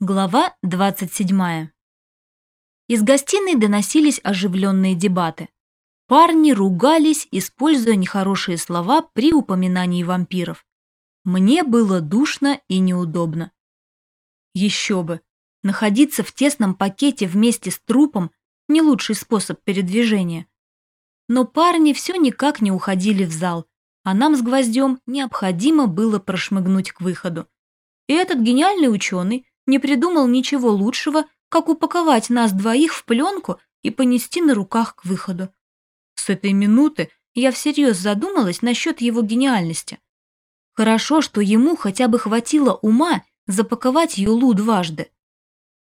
Глава 27. Из гостиной доносились оживленные дебаты. Парни ругались, используя нехорошие слова при упоминании вампиров. Мне было душно и неудобно. Еще бы, находиться в тесном пакете вместе с трупом – не лучший способ передвижения. Но парни все никак не уходили в зал, а нам с Гвоздем необходимо было прошмыгнуть к выходу. И этот гениальный ученый не придумал ничего лучшего, как упаковать нас двоих в пленку и понести на руках к выходу. С этой минуты я всерьез задумалась насчет его гениальности. Хорошо, что ему хотя бы хватило ума запаковать Юлу дважды.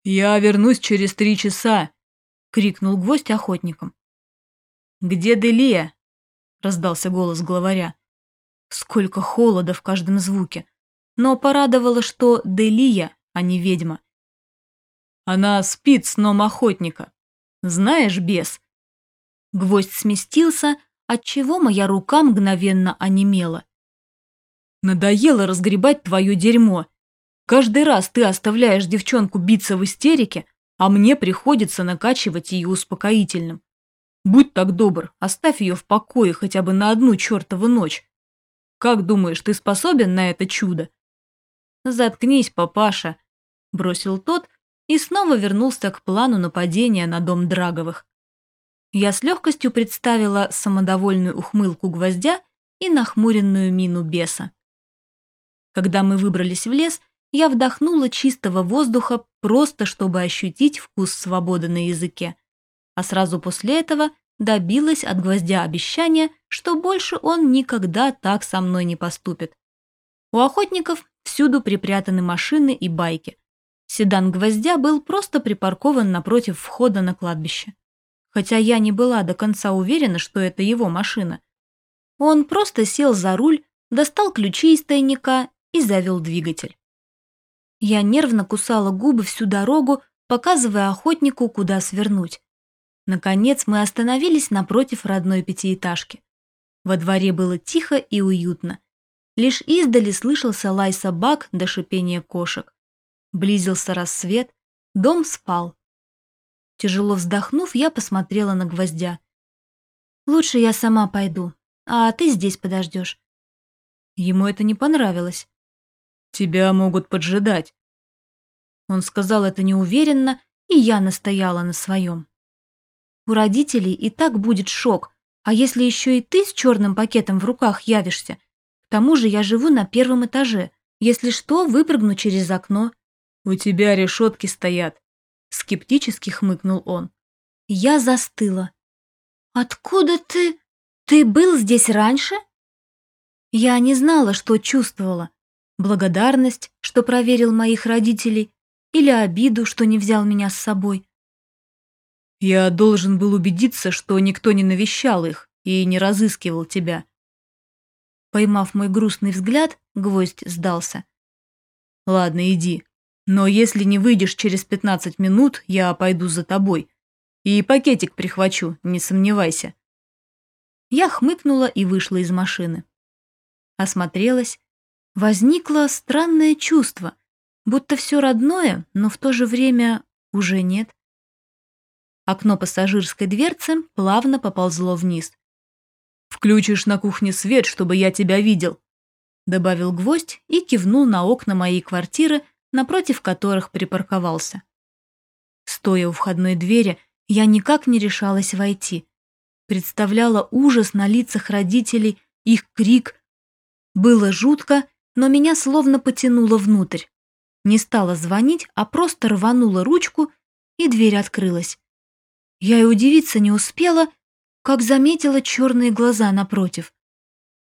«Я вернусь через три часа», — крикнул гвоздь охотникам. «Где Делия?» — раздался голос главаря. Сколько холода в каждом звуке. Но порадовало, что Делия а не ведьма. Она спит сном охотника. Знаешь, бес? Гвоздь сместился, отчего моя рука мгновенно онемела. Надоело разгребать твое дерьмо. Каждый раз ты оставляешь девчонку биться в истерике, а мне приходится накачивать ее успокоительным. Будь так добр, оставь ее в покое хотя бы на одну чертову ночь. Как думаешь, ты способен на это чудо? Заткнись, папаша, бросил тот и снова вернулся к плану нападения на дом Драговых. Я с легкостью представила самодовольную ухмылку гвоздя и нахмуренную мину беса. Когда мы выбрались в лес, я вдохнула чистого воздуха просто чтобы ощутить вкус свободы на языке, а сразу после этого добилась от гвоздя обещания, что больше он никогда так со мной не поступит. У охотников всюду припрятаны машины и байки, Седан Гвоздя был просто припаркован напротив входа на кладбище. Хотя я не была до конца уверена, что это его машина. Он просто сел за руль, достал ключи из тайника и завел двигатель. Я нервно кусала губы всю дорогу, показывая охотнику, куда свернуть. Наконец мы остановились напротив родной пятиэтажки. Во дворе было тихо и уютно. Лишь издали слышался лай собак до шипения кошек. Близился рассвет, дом спал. Тяжело вздохнув, я посмотрела на гвоздя. «Лучше я сама пойду, а ты здесь подождешь». Ему это не понравилось. «Тебя могут поджидать». Он сказал это неуверенно, и я настояла на своем. У родителей и так будет шок, а если еще и ты с черным пакетом в руках явишься? К тому же я живу на первом этаже. Если что, выпрыгну через окно. «У тебя решетки стоят», — скептически хмыкнул он. Я застыла. «Откуда ты? Ты был здесь раньше?» Я не знала, что чувствовала. Благодарность, что проверил моих родителей, или обиду, что не взял меня с собой. Я должен был убедиться, что никто не навещал их и не разыскивал тебя. Поймав мой грустный взгляд, гвоздь сдался. Ладно, иди. Но если не выйдешь через 15 минут, я пойду за тобой. И пакетик прихвачу, не сомневайся. Я хмыкнула и вышла из машины. Осмотрелась. Возникло странное чувство, будто все родное, но в то же время уже нет. Окно пассажирской дверцы плавно поползло вниз. «Включишь на кухне свет, чтобы я тебя видел», добавил гвоздь и кивнул на окна моей квартиры, напротив которых припарковался. Стоя у входной двери, я никак не решалась войти. Представляла ужас на лицах родителей, их крик. Было жутко, но меня словно потянуло внутрь. Не стала звонить, а просто рванула ручку, и дверь открылась. Я и удивиться не успела, как заметила черные глаза напротив.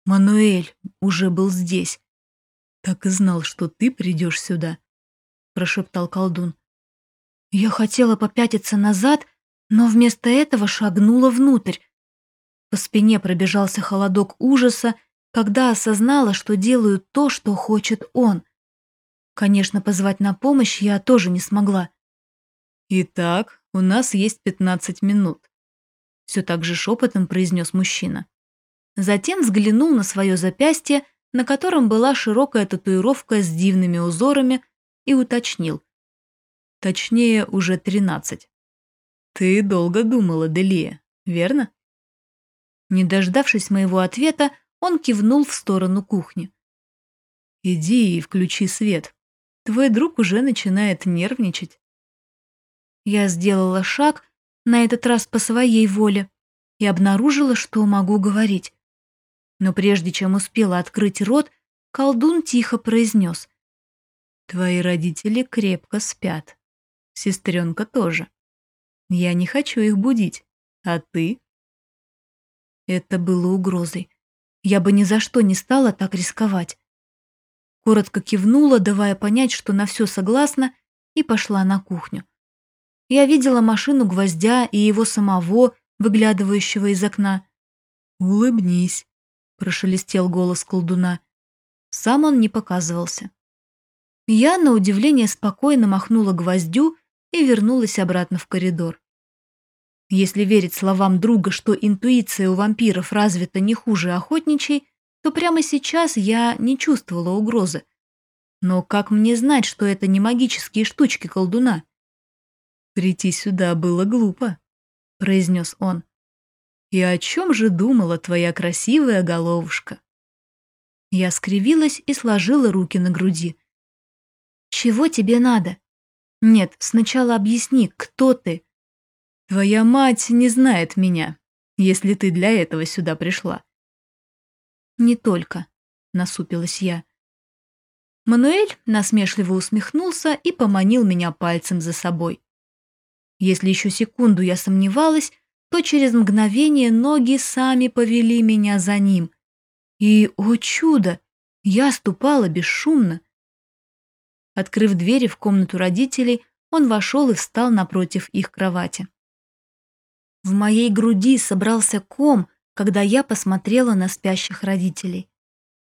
Мануэль уже был здесь. Так и знал, что ты придешь сюда прошептал колдун. Я хотела попятиться назад, но вместо этого шагнула внутрь. По спине пробежался холодок ужаса, когда осознала, что делаю то, что хочет он. Конечно, позвать на помощь я тоже не смогла. «Итак, у нас есть пятнадцать минут», — все так же шепотом произнес мужчина. Затем взглянул на свое запястье, на котором была широкая татуировка с дивными узорами, и уточнил. Точнее, уже тринадцать. Ты долго думала, Делия, верно? Не дождавшись моего ответа, он кивнул в сторону кухни. «Иди и включи свет. Твой друг уже начинает нервничать». Я сделала шаг, на этот раз по своей воле, и обнаружила, что могу говорить. Но прежде чем успела открыть рот, колдун тихо произнес. «Твои родители крепко спят. Сестренка тоже. Я не хочу их будить. А ты?» Это было угрозой. Я бы ни за что не стала так рисковать. Коротко кивнула, давая понять, что на все согласна, и пошла на кухню. Я видела машину гвоздя и его самого, выглядывающего из окна. «Улыбнись», — прошелестел голос колдуна. Сам он не показывался. Я, на удивление, спокойно махнула гвоздю и вернулась обратно в коридор. Если верить словам друга, что интуиция у вампиров развита не хуже охотничьей, то прямо сейчас я не чувствовала угрозы. Но как мне знать, что это не магические штучки колдуна? «Прийти сюда было глупо», — произнес он. «И о чем же думала твоя красивая головушка?» Я скривилась и сложила руки на груди. «Чего тебе надо?» «Нет, сначала объясни, кто ты?» «Твоя мать не знает меня, если ты для этого сюда пришла». «Не только», — насупилась я. Мануэль насмешливо усмехнулся и поманил меня пальцем за собой. Если еще секунду я сомневалась, то через мгновение ноги сами повели меня за ним. И, о чудо, я ступала бесшумно. Открыв двери в комнату родителей, он вошел и встал напротив их кровати. В моей груди собрался ком, когда я посмотрела на спящих родителей.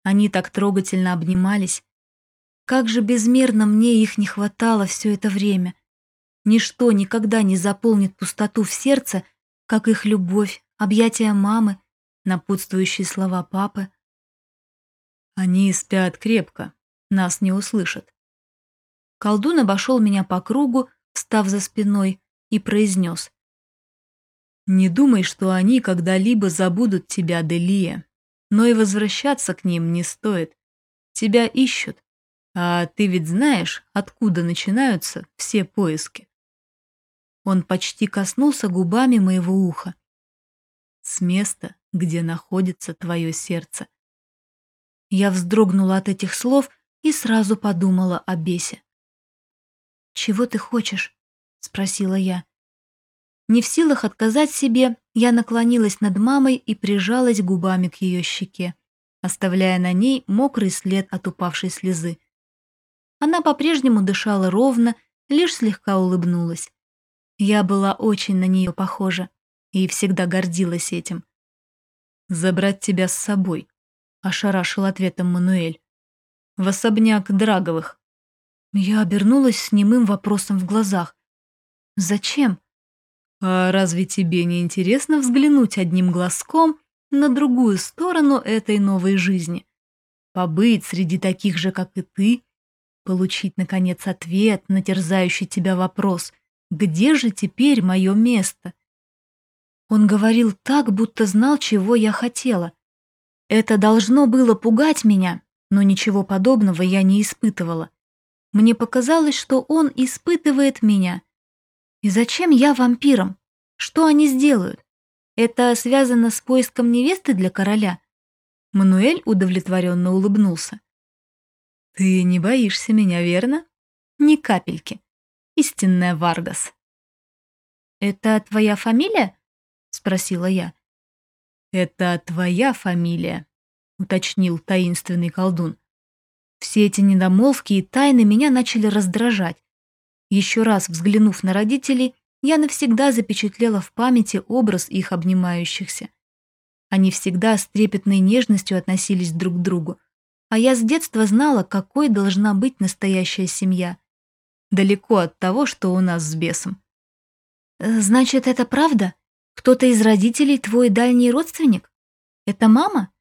Они так трогательно обнимались. Как же безмерно мне их не хватало все это время. Ничто никогда не заполнит пустоту в сердце, как их любовь, объятия мамы, напутствующие слова папы. Они спят крепко, нас не услышат. Колдун обошел меня по кругу, встав за спиной, и произнес. «Не думай, что они когда-либо забудут тебя, Делия, но и возвращаться к ним не стоит. Тебя ищут, а ты ведь знаешь, откуда начинаются все поиски. Он почти коснулся губами моего уха. С места, где находится твое сердце. Я вздрогнула от этих слов и сразу подумала о бесе. «Чего ты хочешь?» — спросила я. Не в силах отказать себе, я наклонилась над мамой и прижалась губами к ее щеке, оставляя на ней мокрый след от упавшей слезы. Она по-прежнему дышала ровно, лишь слегка улыбнулась. Я была очень на нее похожа и всегда гордилась этим. «Забрать тебя с собой», — ошарашил ответом Мануэль. «В особняк Драговых». Я обернулась с немым вопросом в глазах. «Зачем?» «А разве тебе не интересно взглянуть одним глазком на другую сторону этой новой жизни? Побыть среди таких же, как и ты, получить, наконец, ответ на терзающий тебя вопрос — где же теперь мое место? Он говорил так, будто знал, чего я хотела. Это должно было пугать меня, но ничего подобного я не испытывала. Мне показалось, что он испытывает меня. И зачем я вампирам? Что они сделают? Это связано с поиском невесты для короля? Мануэль удовлетворенно улыбнулся. «Ты не боишься меня, верно?» «Ни капельки истинная Варгас. «Это твоя фамилия?» — спросила я. «Это твоя фамилия», — уточнил таинственный колдун. Все эти недомолвки и тайны меня начали раздражать. Еще раз взглянув на родителей, я навсегда запечатлела в памяти образ их обнимающихся. Они всегда с трепетной нежностью относились друг к другу, а я с детства знала, какой должна быть настоящая семья далеко от того, что у нас с бесом. Э, «Значит, это правда? Кто-то из родителей твой дальний родственник? Это мама?»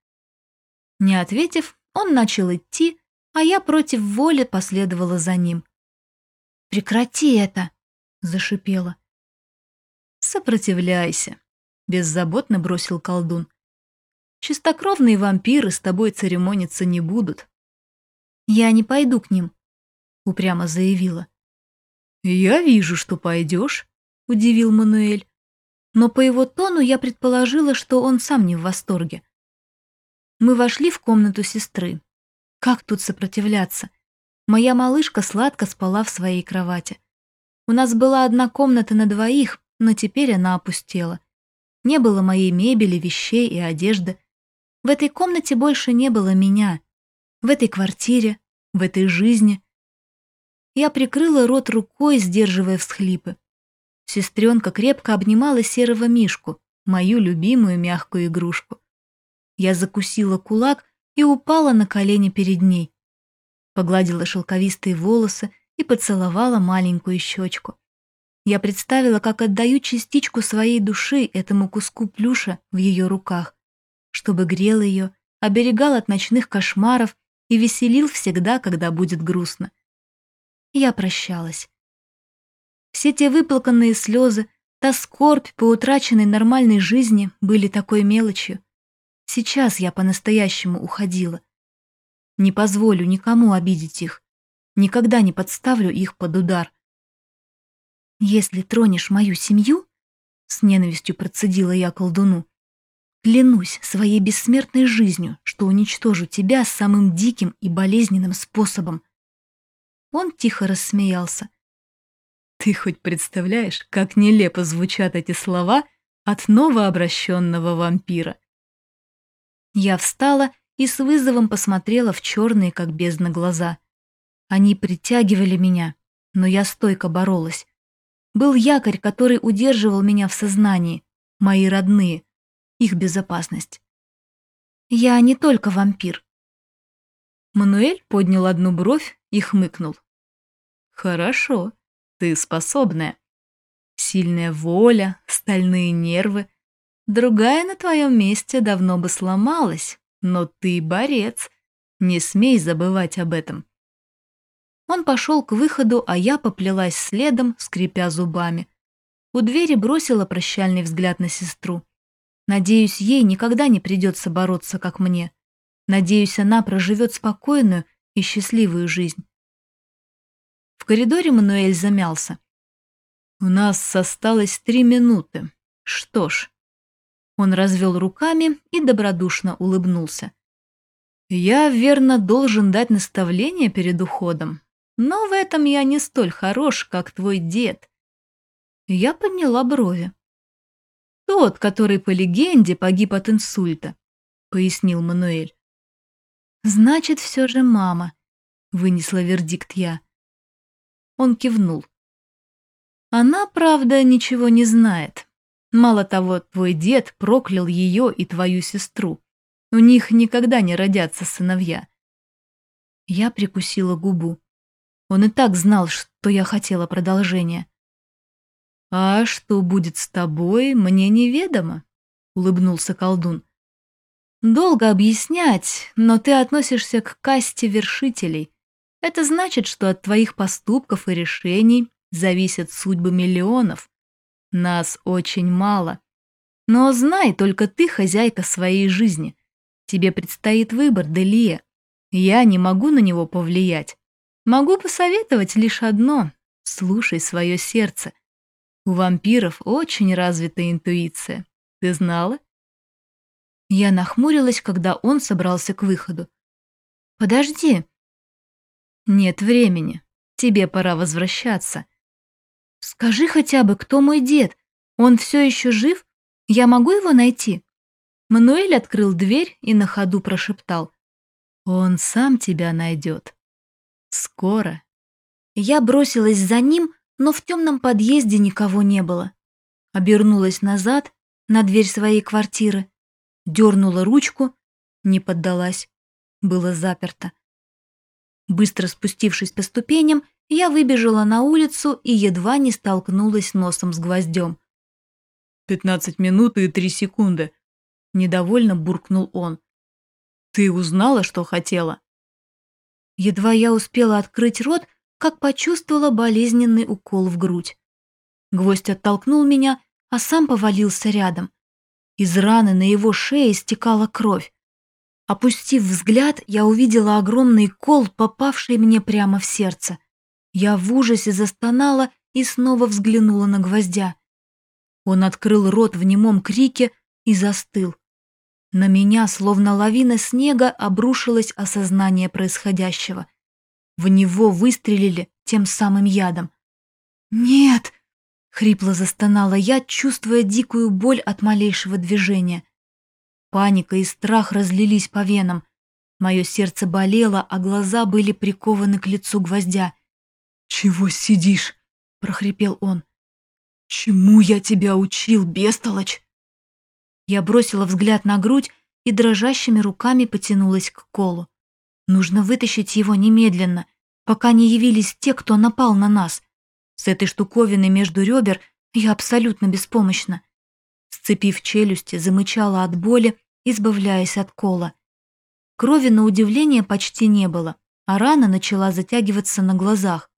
Не ответив, он начал идти, а я против воли последовала за ним. Прекрати это!» — зашипела. «Сопротивляйся», — беззаботно бросил колдун. «Чистокровные вампиры с тобой церемониться не будут». «Я не пойду к ним», — упрямо заявила. «Я вижу, что пойдешь», — удивил Мануэль. Но по его тону я предположила, что он сам не в восторге. Мы вошли в комнату сестры. Как тут сопротивляться? Моя малышка сладко спала в своей кровати. У нас была одна комната на двоих, но теперь она опустела. Не было моей мебели, вещей и одежды. В этой комнате больше не было меня. В этой квартире, в этой жизни. Я прикрыла рот рукой, сдерживая всхлипы. Сестренка крепко обнимала серого мишку, мою любимую мягкую игрушку. Я закусила кулак и упала на колени перед ней погладила шелковистые волосы и поцеловала маленькую щечку. Я представила, как отдаю частичку своей души этому куску плюша в ее руках, чтобы грел ее, оберегал от ночных кошмаров и веселил всегда, когда будет грустно. Я прощалась. Все те выплаканные слезы, та скорбь по утраченной нормальной жизни были такой мелочью. Сейчас я по-настоящему уходила. Не позволю никому обидеть их. Никогда не подставлю их под удар. «Если тронешь мою семью», — с ненавистью процедила я колдуну, «клянусь своей бессмертной жизнью, что уничтожу тебя самым диким и болезненным способом». Он тихо рассмеялся. «Ты хоть представляешь, как нелепо звучат эти слова от новообращенного вампира?» Я встала и с вызовом посмотрела в черные, как бездна, глаза. Они притягивали меня, но я стойко боролась. Был якорь, который удерживал меня в сознании, мои родные, их безопасность. Я не только вампир. Мануэль поднял одну бровь и хмыкнул. Хорошо, ты способная. Сильная воля, стальные нервы. Другая на твоем месте давно бы сломалась, но ты борец. Не смей забывать об этом. Он пошел к выходу, а я поплелась следом, скрипя зубами. У двери бросила прощальный взгляд на сестру. Надеюсь, ей никогда не придется бороться, как мне. Надеюсь, она проживет спокойную и счастливую жизнь. В коридоре Мануэль замялся. «У нас осталось три минуты. Что ж, он развел руками и добродушно улыбнулся. «Я, верно, должен дать наставление перед уходом, но в этом я не столь хорош, как твой дед». Я подняла брови. «Тот, который по легенде погиб от инсульта», — пояснил Мануэль. «Значит, все же мама», — вынесла вердикт я. Он кивнул. «Она, правда, ничего не знает, Мало того, твой дед проклял ее и твою сестру. У них никогда не родятся сыновья. Я прикусила губу. Он и так знал, что я хотела продолжения. «А что будет с тобой, мне неведомо», — улыбнулся колдун. «Долго объяснять, но ты относишься к касте вершителей. Это значит, что от твоих поступков и решений зависят судьбы миллионов. Нас очень мало. Но знай, только ты хозяйка своей жизни. Тебе предстоит выбор, Делия. Я не могу на него повлиять. Могу посоветовать лишь одно — слушай свое сердце. У вампиров очень развита интуиция. Ты знала? Я нахмурилась, когда он собрался к выходу. «Подожди». «Нет времени. Тебе пора возвращаться. «Скажи хотя бы, кто мой дед? Он все еще жив? Я могу его найти?» Мануэль открыл дверь и на ходу прошептал. «Он сам тебя найдет. Скоро». Я бросилась за ним, но в темном подъезде никого не было. Обернулась назад, на дверь своей квартиры, дернула ручку, не поддалась, было заперто. Быстро спустившись по ступеням, я выбежала на улицу и едва не столкнулась носом с гвоздем. «Пятнадцать минут и три секунды», — недовольно буркнул он. «Ты узнала, что хотела?» Едва я успела открыть рот, как почувствовала болезненный укол в грудь. Гвоздь оттолкнул меня, а сам повалился рядом. Из раны на его шее стекала кровь. Опустив взгляд, я увидела огромный кол, попавший мне прямо в сердце. Я в ужасе застонала и снова взглянула на гвоздя. Он открыл рот в немом крике и застыл. На меня, словно лавина снега, обрушилось осознание происходящего. В него выстрелили тем самым ядом. «Нет!» — хрипло застонала я, чувствуя дикую боль от малейшего движения. Паника и страх разлились по венам. Мое сердце болело, а глаза были прикованы к лицу гвоздя. «Чего сидишь?» — прохрипел он. «Чему я тебя учил, бестолочь?» Я бросила взгляд на грудь и дрожащими руками потянулась к колу. Нужно вытащить его немедленно, пока не явились те, кто напал на нас. С этой штуковиной между ребер я абсолютно беспомощна. Сцепив челюсти, замычала от боли, избавляясь от кола. Крови, на удивление, почти не было, а рана начала затягиваться на глазах.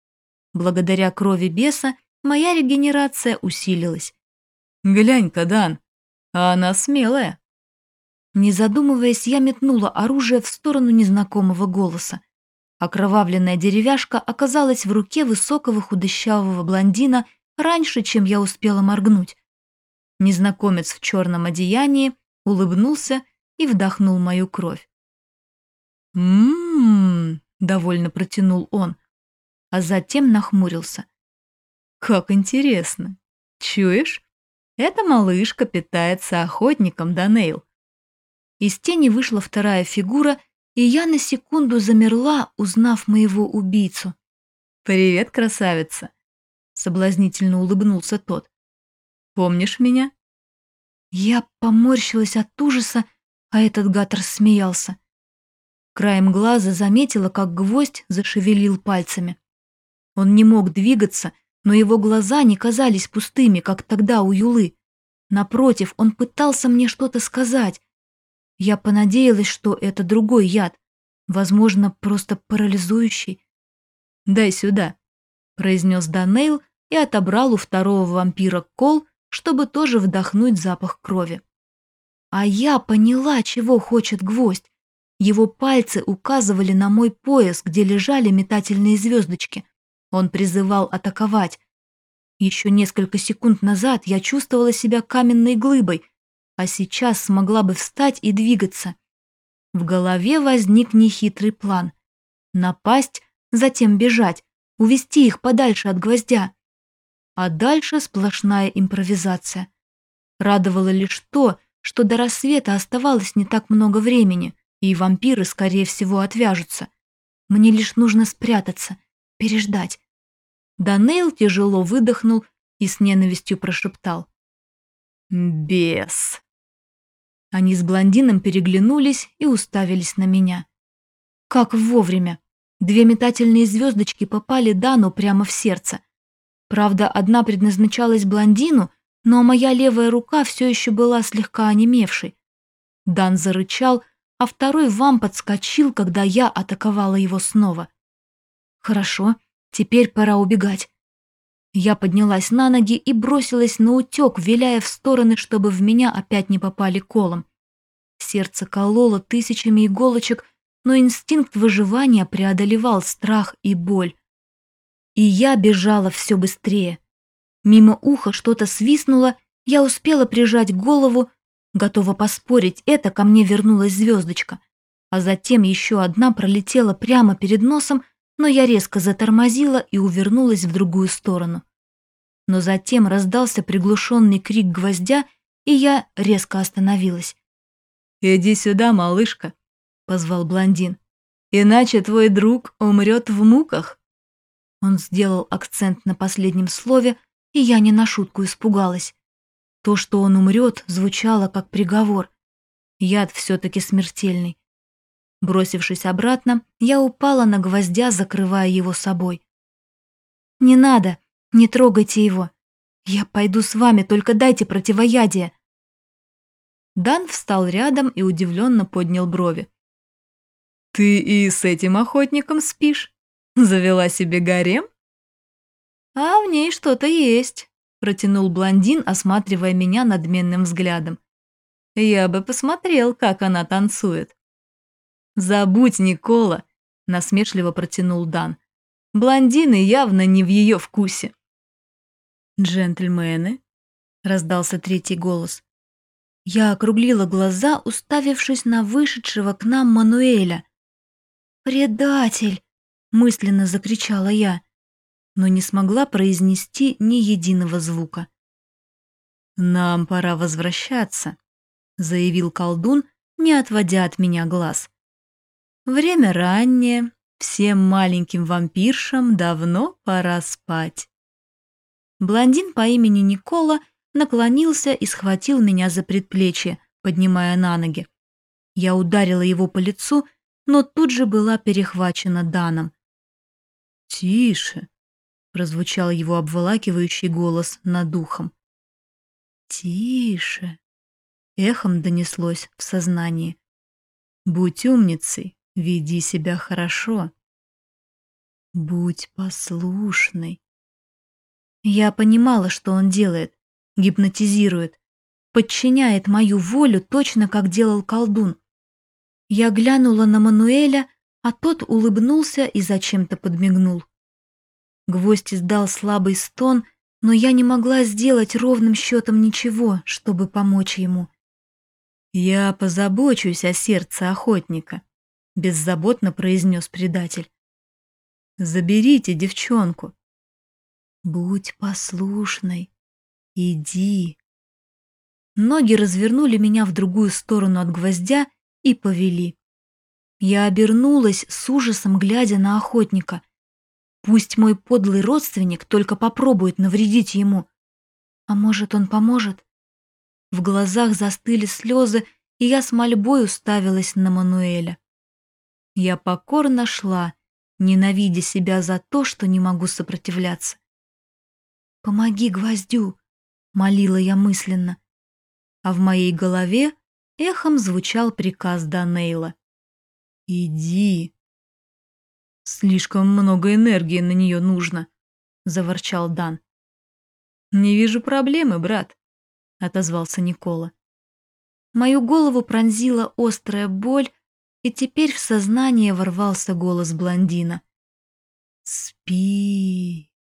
Благодаря крови беса моя регенерация усилилась. «Глянь-ка, Дан, а она смелая». Не задумываясь, я метнула оружие в сторону незнакомого голоса. Окровавленная деревяшка оказалась в руке высокого худощавого блондина раньше, чем я успела моргнуть. Незнакомец в черном одеянии улыбнулся и вдохнул мою кровь. «М-м-м», довольно протянул он, а затем нахмурился. «Как интересно. Чуешь? Эта малышка питается охотником, Данейл. Из тени вышла вторая фигура, и я на секунду замерла, узнав моего убийцу. «Привет, красавица!» — соблазнительно улыбнулся тот. «Помнишь меня?» Я поморщилась от ужаса, а этот гад рассмеялся. Краем глаза заметила, как гвоздь зашевелил пальцами. Он не мог двигаться, но его глаза не казались пустыми, как тогда у Юлы. Напротив, он пытался мне что-то сказать. Я понадеялась, что это другой яд, возможно, просто парализующий. «Дай сюда», — произнес Данейл и отобрал у второго вампира кол, чтобы тоже вдохнуть запах крови. А я поняла, чего хочет гвоздь. Его пальцы указывали на мой пояс, где лежали метательные звездочки. Он призывал атаковать. Еще несколько секунд назад я чувствовала себя каменной глыбой, а сейчас смогла бы встать и двигаться. В голове возник нехитрый план. Напасть, затем бежать, увести их подальше от гвоздя. А дальше сплошная импровизация. Радовало лишь то, что до рассвета оставалось не так много времени, и вампиры, скорее всего, отвяжутся. Мне лишь нужно спрятаться, переждать. Данейл тяжело выдохнул и с ненавистью прошептал. «Бес!» Они с блондином переглянулись и уставились на меня. Как вовремя. Две метательные звездочки попали Дану прямо в сердце. Правда, одна предназначалась блондину, но моя левая рука все еще была слегка онемевшей. Дан зарычал, а второй вам подскочил, когда я атаковала его снова. Хорошо, теперь пора убегать. Я поднялась на ноги и бросилась на утек, виляя в стороны, чтобы в меня опять не попали колом. Сердце кололо тысячами иголочек, но инстинкт выживания преодолевал страх и боль. И я бежала все быстрее. Мимо уха что-то свистнуло, я успела прижать голову, готова поспорить, это ко мне вернулась звездочка. А затем еще одна пролетела прямо перед носом, но я резко затормозила и увернулась в другую сторону. Но затем раздался приглушенный крик гвоздя, и я резко остановилась. «Иди сюда, малышка», — позвал блондин. «Иначе твой друг умрет в муках». Он сделал акцент на последнем слове, и я не на шутку испугалась. То, что он умрет, звучало как приговор. Яд все-таки смертельный. Бросившись обратно, я упала на гвоздя, закрывая его собой. «Не надо, не трогайте его. Я пойду с вами, только дайте противоядие». Дан встал рядом и удивленно поднял брови. «Ты и с этим охотником спишь?» Завела себе гарем? А в ней что-то есть, протянул блондин, осматривая меня надменным взглядом. Я бы посмотрел, как она танцует. Забудь, Никола, насмешливо протянул Дан. Блондины явно не в ее вкусе. «Джентльмены?» — раздался третий голос. Я округлила глаза, уставившись на вышедшего к нам Мануэля. «Предатель!» — мысленно закричала я, но не смогла произнести ни единого звука. «Нам пора возвращаться», — заявил колдун, не отводя от меня глаз. «Время раннее, всем маленьким вампиршам давно пора спать». Блондин по имени Никола — наклонился и схватил меня за предплечье, поднимая на ноги. Я ударила его по лицу, но тут же была перехвачена Даном. «Тише!» — прозвучал его обволакивающий голос над духом. «Тише!» — эхом донеслось в сознании. «Будь умницей, веди себя хорошо. Будь послушной». Я понимала, что он делает, гипнотизирует, подчиняет мою волю точно как делал колдун. Я глянула на Мануэля, а тот улыбнулся и зачем-то подмигнул. Гвоздь издал слабый стон, но я не могла сделать ровным счетом ничего, чтобы помочь ему. «Я позабочусь о сердце охотника», — беззаботно произнес предатель. «Заберите девчонку». «Будь послушной», «Иди». Ноги развернули меня в другую сторону от гвоздя и повели. Я обернулась с ужасом, глядя на охотника. Пусть мой подлый родственник только попробует навредить ему. А может, он поможет? В глазах застыли слезы, и я с мольбой уставилась на Мануэля. Я покорно шла, ненавидя себя за то, что не могу сопротивляться. «Помоги гвоздю!» молила я мысленно. А в моей голове эхом звучал приказ Данейла. «Иди». «Слишком много энергии на нее нужно», — заворчал Дан. «Не вижу проблемы, брат», — отозвался Никола. Мою голову пронзила острая боль, и теперь в сознание ворвался голос блондина. «Спи».